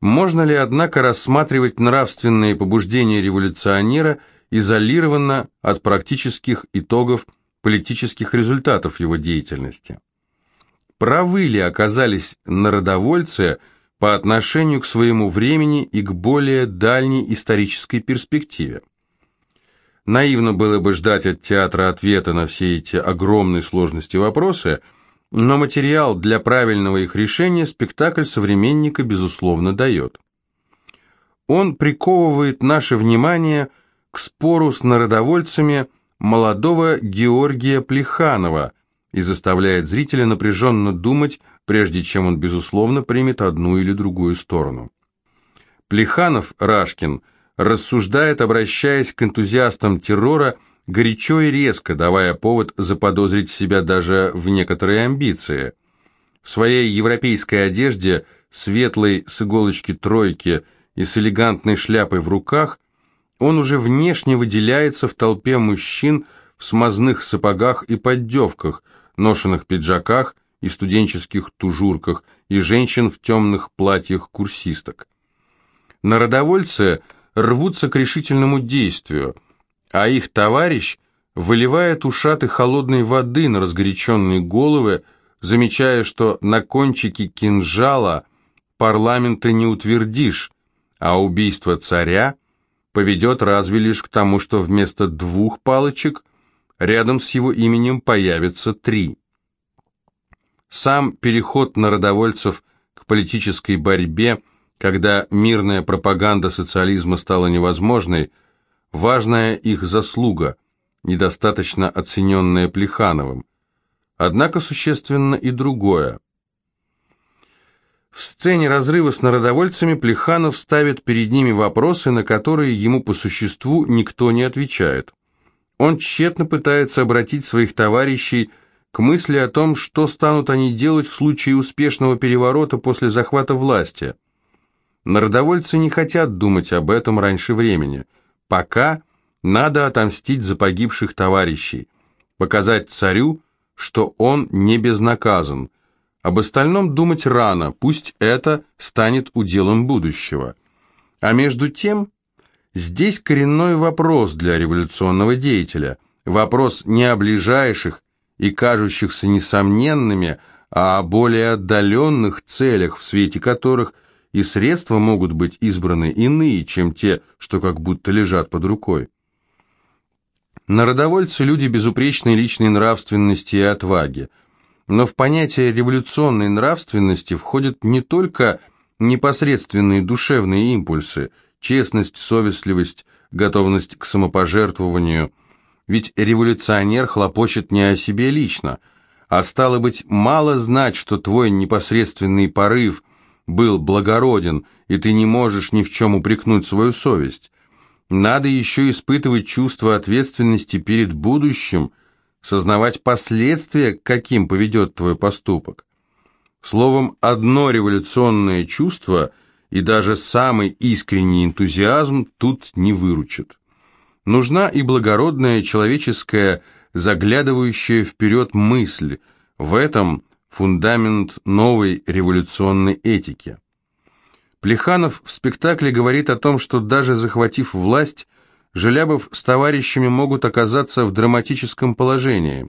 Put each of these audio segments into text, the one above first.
Можно ли, однако, рассматривать нравственные побуждения революционера изолированно от практических итогов политических результатов его деятельности? Правы ли оказались народовольцы по отношению к своему времени и к более дальней исторической перспективе? Наивно было бы ждать от театра ответа на все эти огромные сложности вопросы – но материал для правильного их решения спектакль современника, безусловно, дает. Он приковывает наше внимание к спору с народовольцами молодого Георгия Плеханова и заставляет зрителя напряженно думать, прежде чем он, безусловно, примет одну или другую сторону. Плеханов, Рашкин, рассуждает, обращаясь к энтузиастам террора, горячо и резко, давая повод заподозрить себя даже в некоторые амбиции. В своей европейской одежде, светлой с иголочки тройки и с элегантной шляпой в руках, он уже внешне выделяется в толпе мужчин в смазных сапогах и поддевках, ношенных пиджаках и студенческих тужурках, и женщин в темных платьях курсисток. Народовольцы рвутся к решительному действию – а их товарищ выливает ушаты холодной воды на разгоряченные головы, замечая, что на кончике кинжала парламента не утвердишь, а убийство царя поведет разве лишь к тому, что вместо двух палочек рядом с его именем появится три. Сам переход народовольцев к политической борьбе, когда мирная пропаганда социализма стала невозможной, важная их заслуга, недостаточно оцененная Плехановым. Однако существенно и другое. В сцене разрыва с народовольцами Плеханов ставит перед ними вопросы, на которые ему по существу никто не отвечает. Он тщетно пытается обратить своих товарищей к мысли о том, что станут они делать в случае успешного переворота после захвата власти. Народовольцы не хотят думать об этом раньше времени – Пока надо отомстить за погибших товарищей, показать царю, что он не безнаказан. Об остальном думать рано, пусть это станет уделом будущего. А между тем, здесь коренной вопрос для революционного деятеля, вопрос не о ближайших и кажущихся несомненными, а о более отдаленных целях, в свете которых – и средства могут быть избраны иные, чем те, что как будто лежат под рукой. Народовольцы – люди безупречной личной нравственности и отваги. Но в понятие революционной нравственности входят не только непосредственные душевные импульсы, честность, совестливость, готовность к самопожертвованию. Ведь революционер хлопочет не о себе лично, а стало быть, мало знать, что твой непосредственный порыв – был благороден, и ты не можешь ни в чем упрекнуть свою совесть. Надо еще испытывать чувство ответственности перед будущим, сознавать последствия, каким поведет твой поступок. Словом, одно революционное чувство и даже самый искренний энтузиазм тут не выручат. Нужна и благородная человеческая, заглядывающая вперед мысль. В этом фундамент новой революционной этики. Плеханов в спектакле говорит о том, что даже захватив власть, Желябов с товарищами могут оказаться в драматическом положении.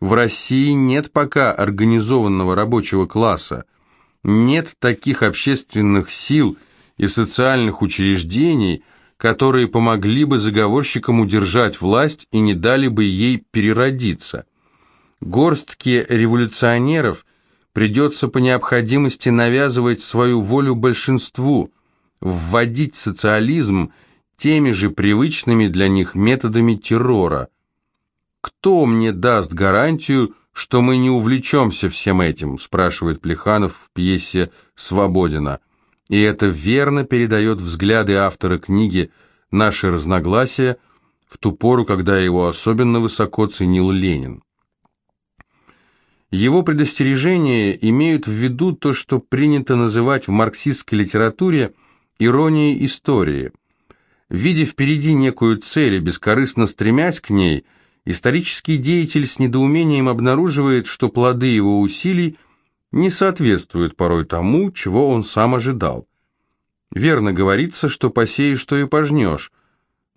В России нет пока организованного рабочего класса, нет таких общественных сил и социальных учреждений, которые помогли бы заговорщикам удержать власть и не дали бы ей переродиться – Горстке революционеров придется по необходимости навязывать свою волю большинству, вводить социализм теми же привычными для них методами террора. «Кто мне даст гарантию, что мы не увлечемся всем этим?» спрашивает Плеханов в пьесе «Свободина». И это верно передает взгляды автора книги «Наши разногласия» в ту пору, когда его особенно высоко ценил Ленин. Его предостережения имеют в виду то, что принято называть в марксистской литературе иронией истории. Видя впереди некую цель и бескорыстно стремясь к ней, исторический деятель с недоумением обнаруживает, что плоды его усилий не соответствуют порой тому, чего он сам ожидал. Верно говорится, что посеешь, что и пожнешь,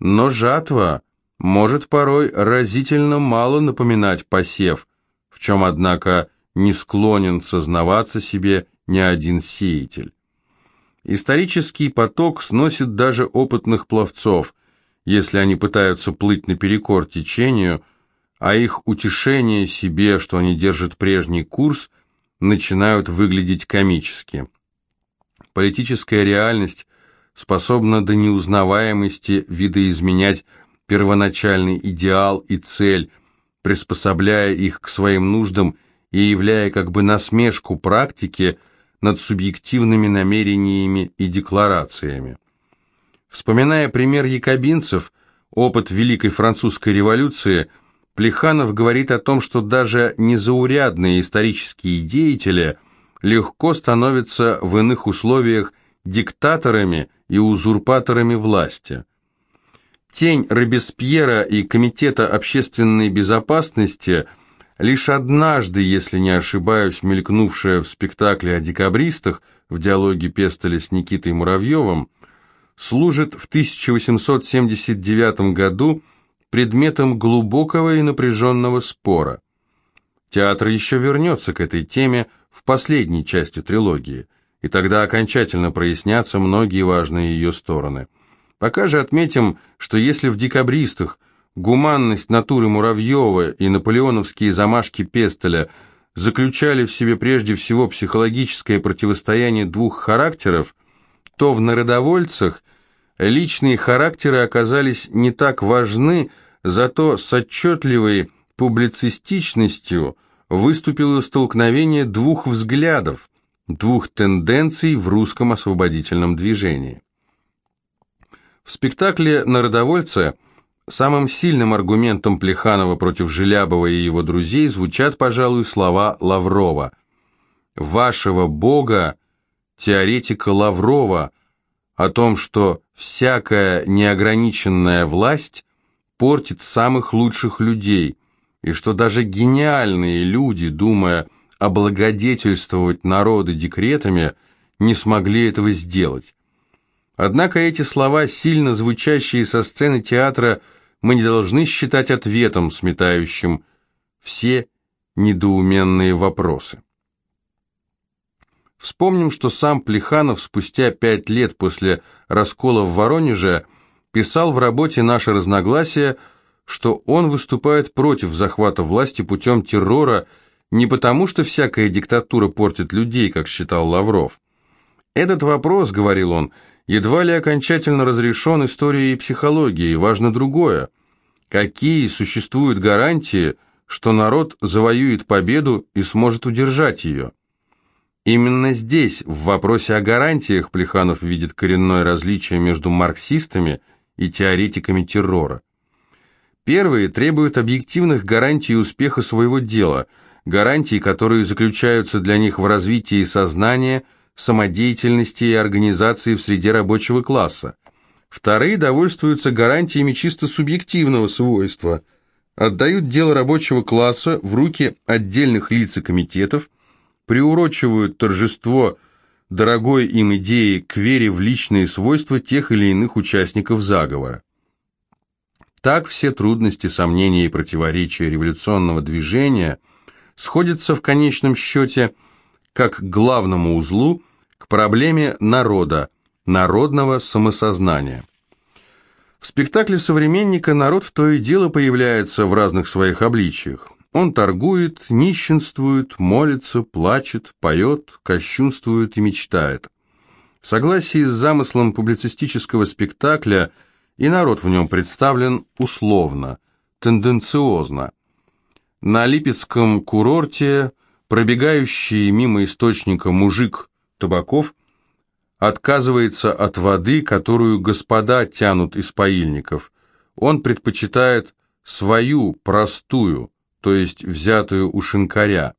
но жатва может порой разительно мало напоминать посев, в чем, однако, не склонен сознаваться себе ни один сеятель. Исторический поток сносит даже опытных пловцов, если они пытаются плыть наперекор течению, а их утешение себе, что они держат прежний курс, начинают выглядеть комически. Политическая реальность способна до неузнаваемости видоизменять первоначальный идеал и цель, приспособляя их к своим нуждам и являя как бы насмешку практике над субъективными намерениями и декларациями. Вспоминая пример якобинцев, опыт Великой Французской революции, Плеханов говорит о том, что даже незаурядные исторические деятели легко становятся в иных условиях диктаторами и узурпаторами власти. Тень Робеспьера и Комитета общественной безопасности лишь однажды, если не ошибаюсь, мелькнувшая в спектакле о декабристах в диалоге Пестеля с Никитой Муравьевым, служит в 1879 году предметом глубокого и напряженного спора. Театр еще вернется к этой теме в последней части трилогии, и тогда окончательно прояснятся многие важные ее стороны – Пока же отметим, что если в «Декабристах» гуманность натуры Муравьева и наполеоновские замашки Пестеля заключали в себе прежде всего психологическое противостояние двух характеров, то в «Народовольцах» личные характеры оказались не так важны, зато с отчетливой публицистичностью выступило столкновение двух взглядов, двух тенденций в русском освободительном движении. В спектакле «Народовольцы» самым сильным аргументом Плеханова против Желябова и его друзей звучат, пожалуй, слова Лаврова. «Вашего Бога, теоретика Лаврова, о том, что всякая неограниченная власть портит самых лучших людей, и что даже гениальные люди, думая облагодетельствовать народы декретами, не смогли этого сделать. Однако эти слова, сильно звучащие со сцены театра, мы не должны считать ответом, сметающим все недоуменные вопросы. Вспомним, что сам Плеханов спустя пять лет после раскола в Воронеже писал в работе «Наши разногласия», что он выступает против захвата власти путем террора не потому, что всякая диктатура портит людей, как считал Лавров. Этот вопрос, говорил он, – едва ли окончательно разрешен историей и психологией, важно другое. Какие существуют гарантии, что народ завоюет победу и сможет удержать ее? Именно здесь, в вопросе о гарантиях, Плеханов видит коренное различие между марксистами и теоретиками террора. Первые требуют объективных гарантий успеха своего дела, гарантий, которые заключаются для них в развитии сознания – самодеятельности и организации в среде рабочего класса. Вторые довольствуются гарантиями чисто субъективного свойства, отдают дело рабочего класса в руки отдельных лиц и комитетов, приурочивают торжество дорогой им идеи к вере в личные свойства тех или иных участников заговора. Так все трудности, сомнения и противоречия революционного движения сходятся в конечном счете как к главному узлу к проблеме народа, народного самосознания. В спектакле «Современника» народ то и дело появляется в разных своих обличиях. Он торгует, нищенствует, молится, плачет, поет, кощунствует и мечтает. В согласии с замыслом публицистического спектакля и народ в нем представлен условно, тенденциозно. На Липецком курорте пробегающий мимо источника мужик Табаков отказывается от воды, которую господа тянут из поильников. Он предпочитает свою, простую, то есть взятую у шинкаря.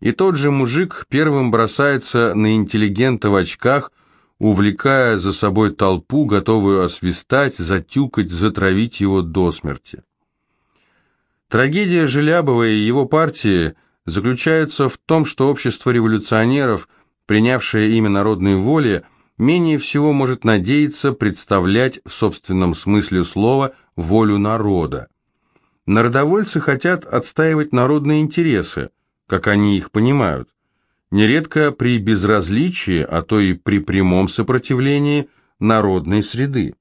И тот же мужик первым бросается на интеллигента в очках, увлекая за собой толпу, готовую освистать, затюкать, затравить его до смерти. Трагедия Желябова и его партии заключается в том, что общество революционеров – принявшее имя народной воли, менее всего может надеяться представлять в собственном смысле слова волю народа. Народовольцы хотят отстаивать народные интересы, как они их понимают, нередко при безразличии, а то и при прямом сопротивлении народной среды.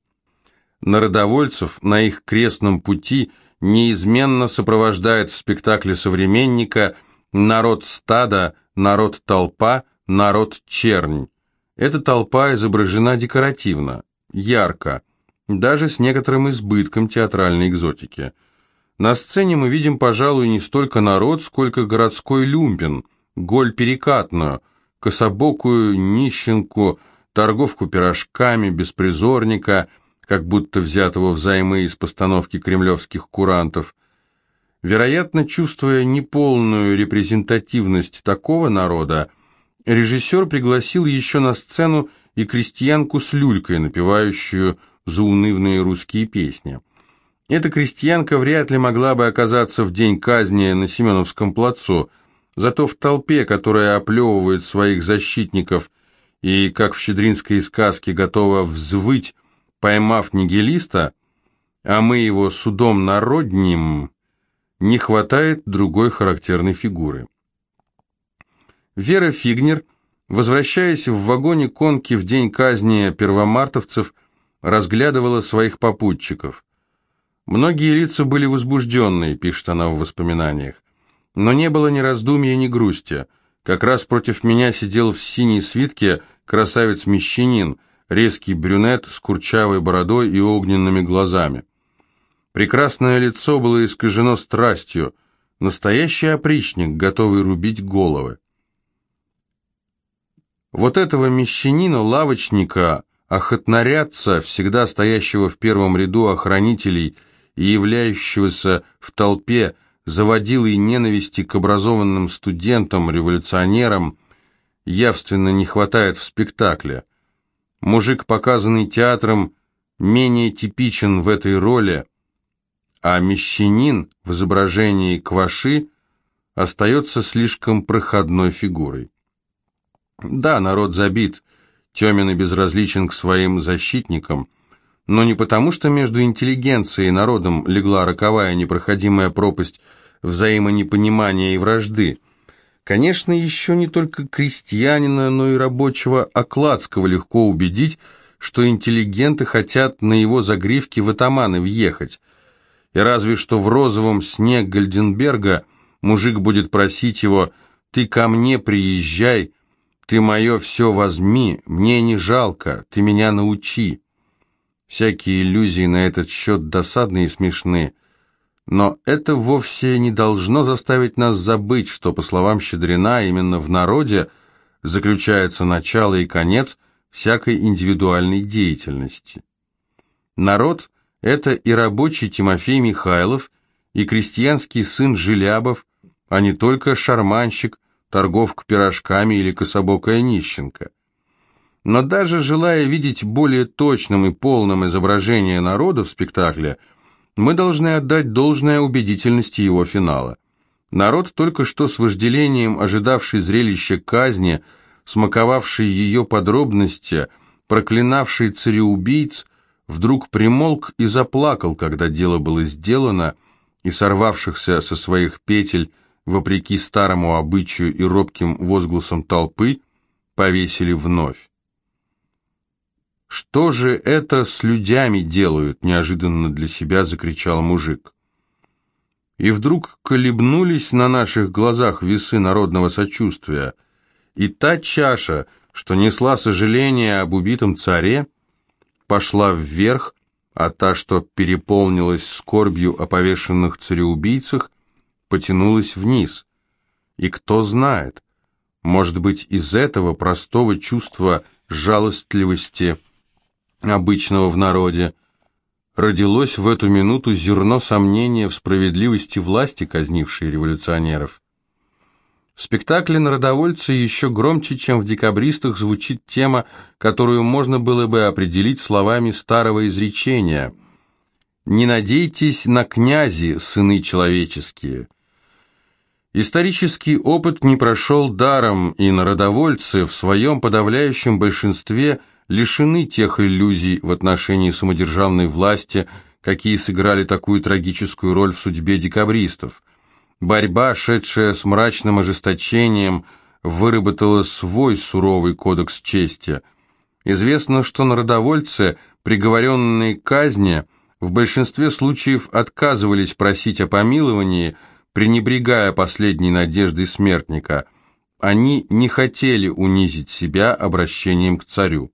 Народовольцев на их крестном пути неизменно сопровождает в спектакле современника народ стада, народ толпа, народ чернь. Эта толпа изображена декоративно, ярко, даже с некоторым избытком театральной экзотики. На сцене мы видим, пожалуй, не столько народ, сколько городской люмпен, голь перекатную, кособокую нищенку, торговку пирожками, беспризорника, как будто взятого взаймы из постановки кремлевских курантов. Вероятно, чувствуя неполную репрезентативность такого народа, режиссер пригласил еще на сцену и крестьянку с люлькой, напевающую заунывные русские песни. Эта крестьянка вряд ли могла бы оказаться в день казни на Семеновском плацу, зато в толпе, которая оплевывает своих защитников и, как в щедринской сказке, готова взвыть, поймав нигилиста, а мы его судом народним, не хватает другой характерной фигуры. Вера Фигнер, возвращаясь в вагоне конки в день казни первомартовцев, разглядывала своих попутчиков. «Многие лица были возбужденные», — пишет она в воспоминаниях. «Но не было ни раздумья, ни грусти. Как раз против меня сидел в синей свитке красавец-мещанин, резкий брюнет с курчавой бородой и огненными глазами. Прекрасное лицо было искажено страстью, настоящий опричник, готовый рубить головы. Вот этого мещанина, лавочника, охотнорядца, всегда стоящего в первом ряду охранителей и являющегося в толпе заводилой ненависти к образованным студентам, революционерам, явственно не хватает в спектакле. Мужик, показанный театром, менее типичен в этой роли, а мещанин в изображении Кваши остается слишком проходной фигурой. Да, народ забит, Тёмин и безразличен к своим защитникам, но не потому, что между интеллигенцией и народом легла роковая непроходимая пропасть взаимонепонимания и вражды – Конечно, еще не только крестьянина, но и рабочего Окладского легко убедить, что интеллигенты хотят на его загривке в атаманы въехать. И разве что в розовом сне Гальденберга мужик будет просить его «Ты ко мне приезжай, ты мое все возьми, мне не жалко, ты меня научи». Всякие иллюзии на этот счет досадные и смешные. Но это вовсе не должно заставить нас забыть, что, по словам Щедрина, именно в народе заключается начало и конец всякой индивидуальной деятельности. Народ – это и рабочий Тимофей Михайлов, и крестьянский сын Желябов, а не только шарманщик, торговка пирожками или кособокая нищенка. Но даже желая видеть более точным и полным изображение народа в спектакле – мы должны отдать должное убедительности его финала. Народ, только что с вожделением ожидавший зрелища казни, смаковавший ее подробности, проклинавший цареубийц, вдруг примолк и заплакал, когда дело было сделано, и сорвавшихся со своих петель, вопреки старому обычаю и робким возгласам толпы, повесили вновь. «Что же это с людьми делают?» – неожиданно для себя закричал мужик. И вдруг колебнулись на наших глазах весы народного сочувствия, и та чаша, что несла сожаление об убитом царе, пошла вверх, а та, что переполнилась скорбью о повешенных цареубийцах, потянулась вниз. И кто знает, может быть, из этого простого чувства жалостливости – обычного в народе, родилось в эту минуту зерно сомнения в справедливости власти, казнившей революционеров. В спектакле «Народовольцы» еще громче, чем в «Декабристах» звучит тема, которую можно было бы определить словами старого изречения «Не надейтесь на князи, сыны человеческие». Исторический опыт не прошел даром, и народовольцы в своем подавляющем большинстве – лишены тех иллюзий в отношении самодержавной власти, какие сыграли такую трагическую роль в судьбе декабристов. Борьба, шедшая с мрачным ожесточением, выработала свой суровый кодекс чести. Известно, что народовольцы, приговоренные к казни, в большинстве случаев отказывались просить о помиловании, пренебрегая последней надеждой смертника. Они не хотели унизить себя обращением к царю.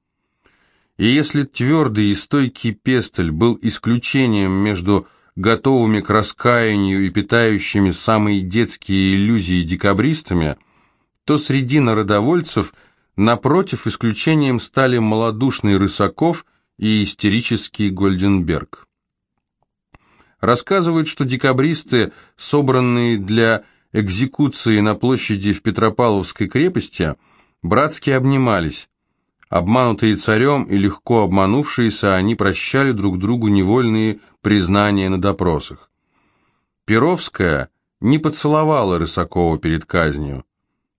И если твердый и стойкий Пестель был исключением между готовыми к раскаянию и питающими самые детские иллюзии декабристами, то среди народовольцев, напротив, исключением стали малодушный Рысаков и истерический Гольденберг. Рассказывают, что декабристы, собранные для экзекуции на площади в Петропавловской крепости, братски обнимались. Обманутые царем и легко обманувшиеся, они прощали друг другу невольные признания на допросах. Перовская не поцеловала Рысакова перед казнью.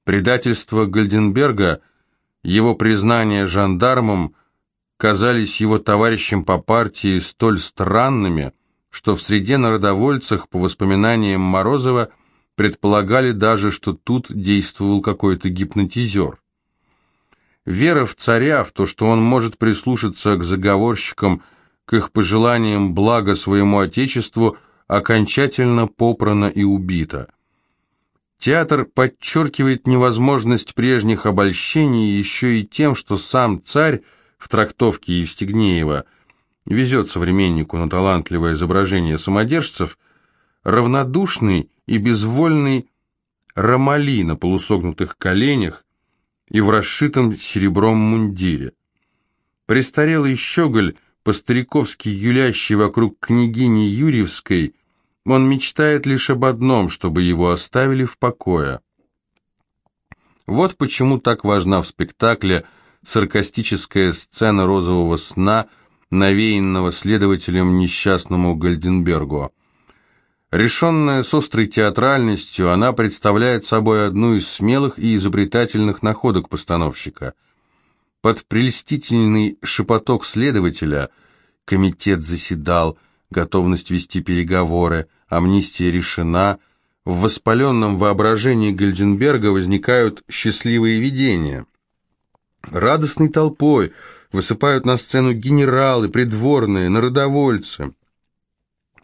Предательство Гальденберга, его признание жандармом казались его товарищам по партии столь странными, что в среде народовольцев, по воспоминаниям Морозова, предполагали даже, что тут действовал какой-то гипнотизер. Вера в царя, в то, что он может прислушаться к заговорщикам, к их пожеланиям блага своему отечеству, окончательно попрана и убита. Театр подчеркивает невозможность прежних обольщений еще и тем, что сам царь в трактовке Евстигнеева – везет современнику на талантливое изображение самодержцев, равнодушный и безвольный Ромали на полусогнутых коленях и в расшитом серебром мундире. Престарелый щеголь, по-стариковски юлящий вокруг княгини Юрьевской, он мечтает лишь об одном, чтобы его оставили в покое. Вот почему так важна в спектакле саркастическая сцена розового сна – навеянного следователем несчастному Гальденбергу. Решенная с острой театральностью, она представляет собой одну из смелых и изобретательных находок постановщика. Под прелестительный шепоток следователя комитет заседал, готовность вести переговоры, амнистия решена, в воспаленном воображении Гальденберга возникают счастливые видения. Радостной толпой – Высыпают на сцену генералы, придворные, народовольцы.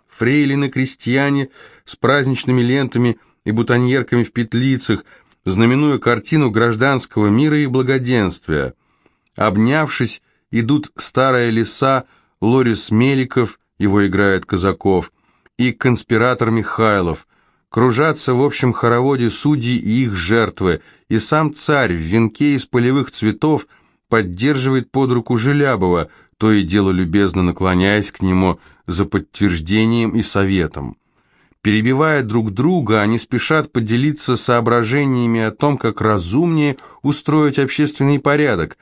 Фрейлины-крестьяне с праздничными лентами и бутоньерками в петлицах, знаменуя картину гражданского мира и благоденствия. Обнявшись, идут старая лиса Лорис Меликов, его играет Казаков, и конспиратор Михайлов. Кружатся в общем хороводе судьи и их жертвы, и сам царь в венке из полевых цветов – поддерживает под руку Желябова, то и дело любезно наклоняясь к нему за подтверждением и советом. Перебивая друг друга, они спешат поделиться соображениями о том, как разумнее устроить общественный порядок,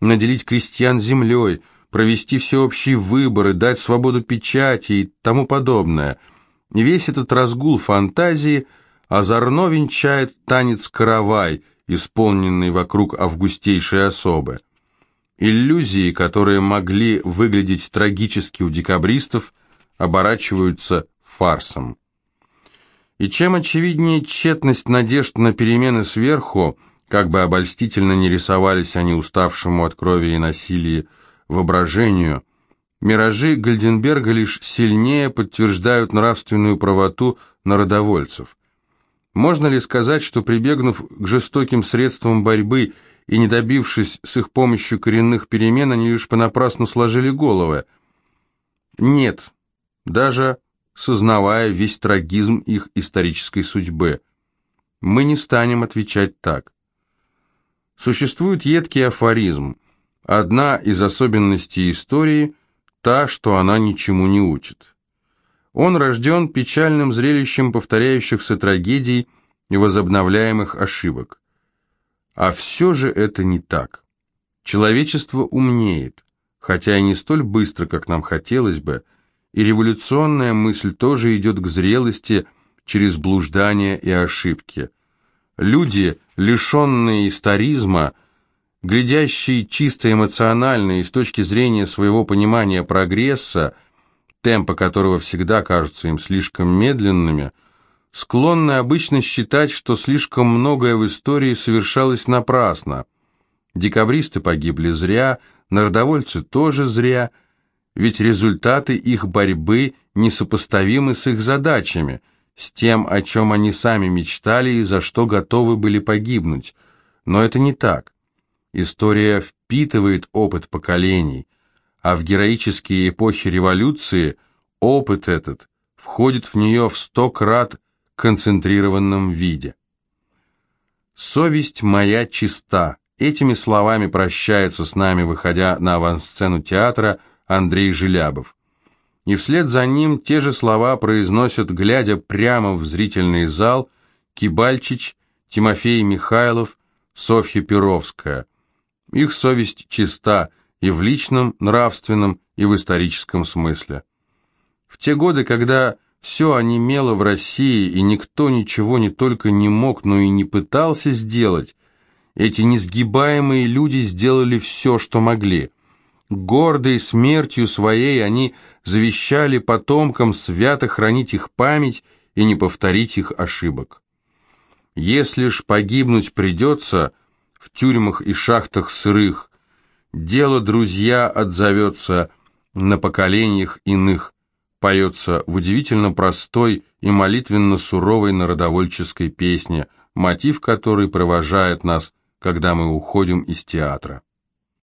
наделить крестьян землей, провести всеобщие выборы, дать свободу печати и тому подобное. И весь этот разгул фантазии озорно венчает танец «Каравай», исполненный вокруг августейшей особы. Иллюзии, которые могли выглядеть трагически у декабристов, оборачиваются фарсом. И чем очевиднее тщетность надежд на перемены сверху, как бы обольстительно не рисовались они уставшему от крови и насилия воображению, миражи Гальденберга лишь сильнее подтверждают нравственную правоту народовольцев. Можно ли сказать, что прибегнув к жестоким средствам борьбы и не добившись с их помощью коренных перемен, они лишь понапрасну сложили головы. Нет, даже сознавая весь трагизм их исторической судьбы. Мы не станем отвечать так. Существует едкий афоризм. Одна из особенностей истории – та, что она ничему не учит. Он рожден печальным зрелищем повторяющихся трагедий и возобновляемых ошибок. А все же это не так. Человечество умнеет, хотя и не столь быстро, как нам хотелось бы, и революционная мысль тоже идет к зрелости через блуждания и ошибки. Люди, лишенные историзма, глядящий чисто эмоционально и с точки зрения своего понимания прогресса, темпа которого всегда кажутся им слишком медленными, склонны обычно считать, что слишком многое в истории совершалось напрасно. Декабристы погибли зря, народовольцы тоже зря, ведь результаты их борьбы несопоставимы с их задачами, с тем, о чем они сами мечтали и за что готовы были погибнуть. Но это не так. История впитывает опыт поколений, а в героические эпохи революции опыт этот входит в нее в сто крат концентрированном виде. «Совесть моя чиста», этими словами прощается с нами, выходя на авансцену театра, Андрей Желябов. И вслед за ним те же слова произносят, глядя прямо в зрительный зал, Кибальчич, Тимофей Михайлов, Софья Перовская – их совесть чиста и в личном, нравственном, и в историческом смысле. В те годы, когда все онемело в России, и никто ничего не только не мог, но и не пытался сделать, эти несгибаемые люди сделали все, что могли. Гордой смертью своей они завещали потомкам свято хранить их память и не повторить их ошибок. Если ж погибнуть придется – в тюрьмах и шахтах сырых. Дело, друзья, отзовется на поколениях иных, поется в удивительно простой и молитвенно-суровой народовольческой песне, мотив которой провожает нас, когда мы уходим из театра.